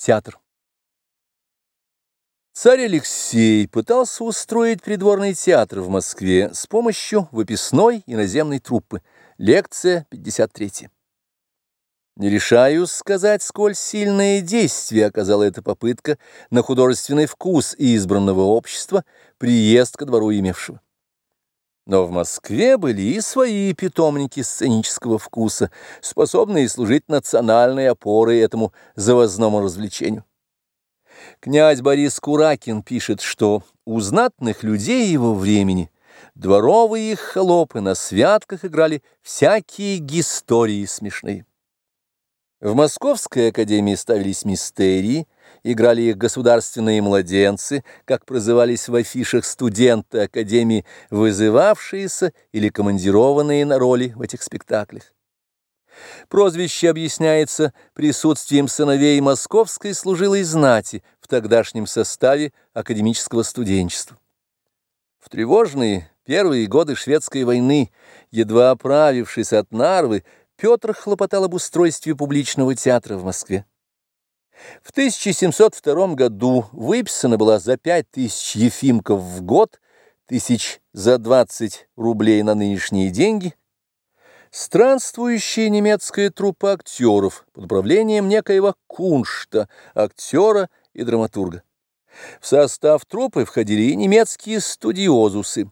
Театр. Царь Алексей пытался устроить придворный театр в Москве с помощью выписной иноземной труппы. Лекция 53. Не решаюсь сказать, сколь сильное действие оказала эта попытка на художественный вкус избранного общества, приезд ко двору имевшего. Но в Москве были и свои питомники сценического вкуса, способные служить национальной опорой этому завозному развлечению. Князь Борис Куракин пишет, что у знатных людей его времени дворовые холопы на святках играли всякие истории смешные. В Московской академии ставились мистерии, играли их государственные младенцы, как прозывались в афишах студенты академии, вызывавшиеся или командированные на роли в этих спектаклях. Прозвище объясняется присутствием сыновей московской служилой знати в тогдашнем составе академического студенчества. В тревожные первые годы шведской войны, едва оправившись от Нарвы, Петр хлопотал об устройстве публичного театра в Москве. В 1702 году выписана была за 5000 ефимков в год, тысяч за 20 рублей на нынешние деньги, странствующая немецкая труппа актеров под управлением некоего Куншта, актера и драматурга. В состав труппы входили и немецкие студиозусы.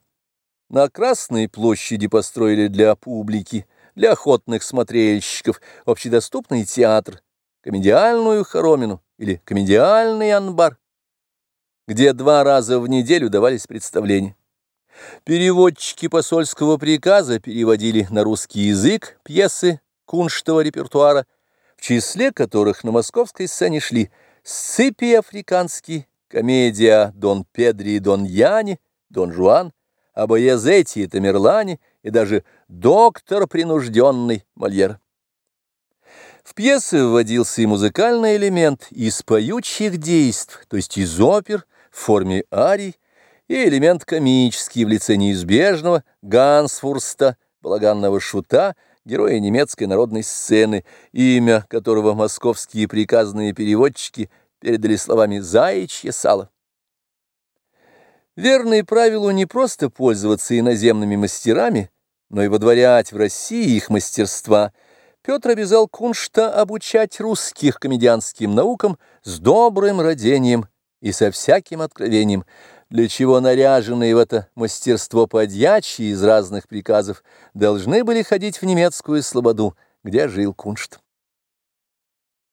На Красной площади построили для публики для охотных смотрельщиков общедоступный театр, комедиальную хоромину или комедиальный анбар, где два раза в неделю давались представления. Переводчики посольского приказа переводили на русский язык пьесы кунштова репертуара, в числе которых на московской сцене шли «Сципий африканский», комедия «Дон Педри и Дон Яни», «Дон Жуан», о Баязете и Тамерлане и даже доктор принужденный Мольер. В пьесе вводился и музыкальный элемент из поющих действий, то есть из опер в форме арий, и элемент комический в лице неизбежного Гансфурста, балаганного шута, героя немецкой народной сцены, имя которого московские приказные переводчики передали словами «заячье сало». Верное правилу не просто пользоваться иноземными мастерами, но и водворять в России их мастерства, Петр обязал Куншта обучать русских комедианским наукам с добрым родением и со всяким откровением, для чего наряженные в это мастерство подьячи из разных приказов должны были ходить в немецкую слободу, где жил Куншт.